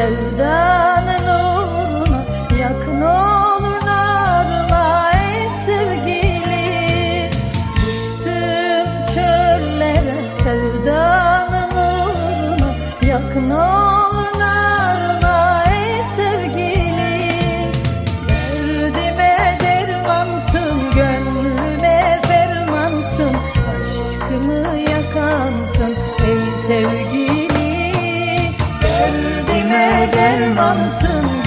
Sevdanın uğruna yakın olur narma ey sevgili. Tüm çöllere sevdanın uğruna yakın olur narma ey sevgili. Derdime dermansın gönlüme fermansın Aşkımı yakansın ey sevgili derdime dermansın